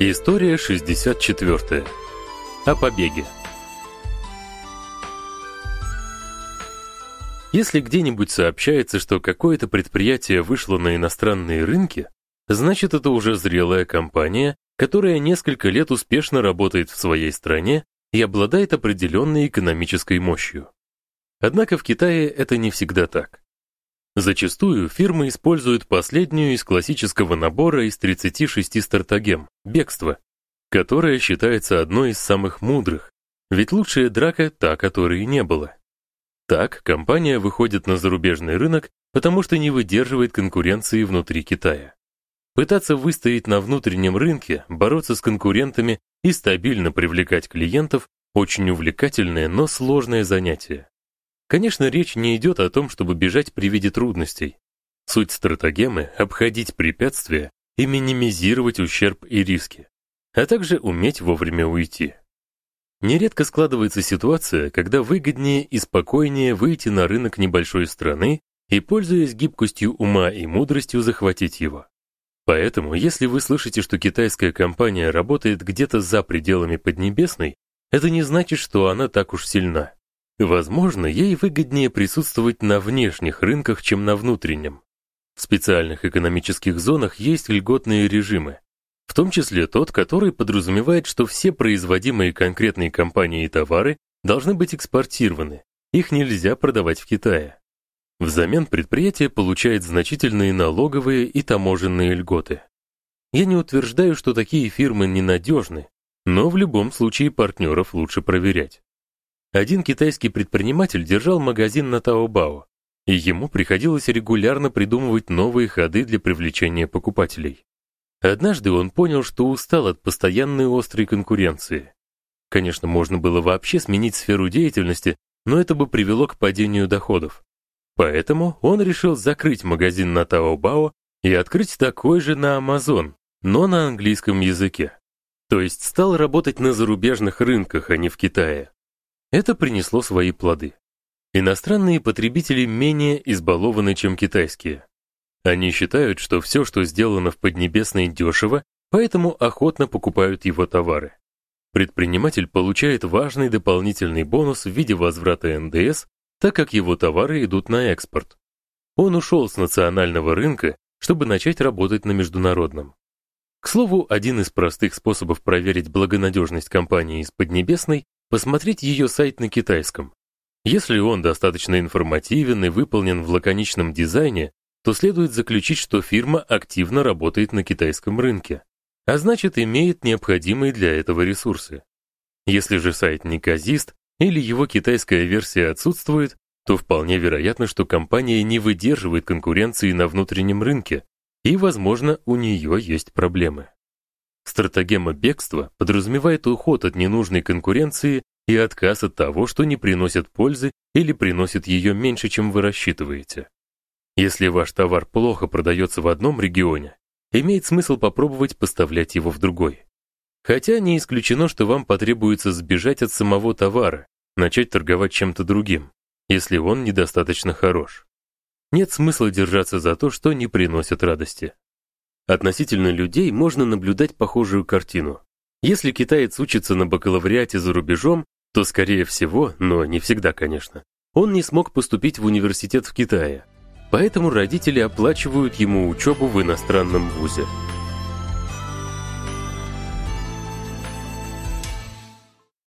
История 64. О побеге. Если где-нибудь сообщается, что какое-то предприятие вышло на иностранные рынки, значит это уже зрелая компания, которая несколько лет успешно работает в своей стране и обладает определенной экономической мощью. Однако в Китае это не всегда так. Зачастую фирмы используют последнюю из классического набора из 36 стратегем бегство, которое считается одной из самых мудрых, ведь лучшая драка та, которой не было. Так, компания выходит на зарубежный рынок, потому что не выдерживает конкуренции внутри Китая. Пытаться выстоять на внутреннем рынке, бороться с конкурентами и стабильно привлекать клиентов очень увлекательное, но сложное занятие. Конечно, речь не идет о том, чтобы бежать при виде трудностей. Суть стратегемы обходить препятствия и минимизировать ущерб и риски, а также уметь вовремя уйти. Нередко складывается ситуация, когда выгоднее и спокойнее выйти на рынок небольшой страны и, пользуясь гибкостью ума и мудростью, захватить его. Поэтому, если вы слышите, что китайская компания работает где-то за пределами Поднебесной, это не значит, что она так уж сильна. Возможно, ей выгоднее присутствовать на внешних рынках, чем на внутреннем. В специальных экономических зонах есть льготные режимы, в том числе тот, который подразумевает, что все производимые конкретной компанией товары должны быть экспортированы. Их нельзя продавать в Китае. Взамен предприятие получает значительные налоговые и таможенные льготы. Я не утверждаю, что такие фирмы ненадежны, но в любом случае партнеров лучше проверять. Один китайский предприниматель держал магазин на Таобао, и ему приходилось регулярно придумывать новые ходы для привлечения покупателей. Однажды он понял, что устал от постоянной острой конкуренции. Конечно, можно было вообще сменить сферу деятельности, но это бы привело к падению доходов. Поэтому он решил закрыть магазин на Таобао и открыть такой же на Amazon, но на английском языке. То есть стал работать на зарубежных рынках, а не в Китае. Это принесло свои плоды. Иностранные потребители менее избалованы, чем китайские. Они считают, что все, что сделано в Поднебесной, дешево, поэтому охотно покупают его товары. Предприниматель получает важный дополнительный бонус в виде возврата НДС, так как его товары идут на экспорт. Он ушел с национального рынка, чтобы начать работать на международном. К слову, один из простых способов проверить благонадежность компании из Поднебесной посмотреть ее сайт на китайском. Если он достаточно информативен и выполнен в лаконичном дизайне, то следует заключить, что фирма активно работает на китайском рынке, а значит, имеет необходимые для этого ресурсы. Если же сайт неказист или его китайская версия отсутствует, то вполне вероятно, что компания не выдерживает конкуренции на внутреннем рынке, и, возможно, у нее есть проблемы. Стратегема бегства подразумевает уход от ненужной конкуренции и отказ от того, что не приносит пользы или приносит ее меньше, чем вы рассчитываете. Если ваш товар плохо продается в одном регионе, имеет смысл попробовать поставлять его в другой. Хотя не исключено, что вам потребуется сбежать от самого товара, начать торговать чем-то другим, если он недостаточно хорош. Нет смысла держаться за то, что не приносит радости. Относительно людей можно наблюдать похожую картину. Если китаец учится на бакалавриате за рубежом, то скорее всего, но не всегда, конечно, он не смог поступить в университет в Китае. Поэтому родители оплачивают ему учебу в иностранном вузе.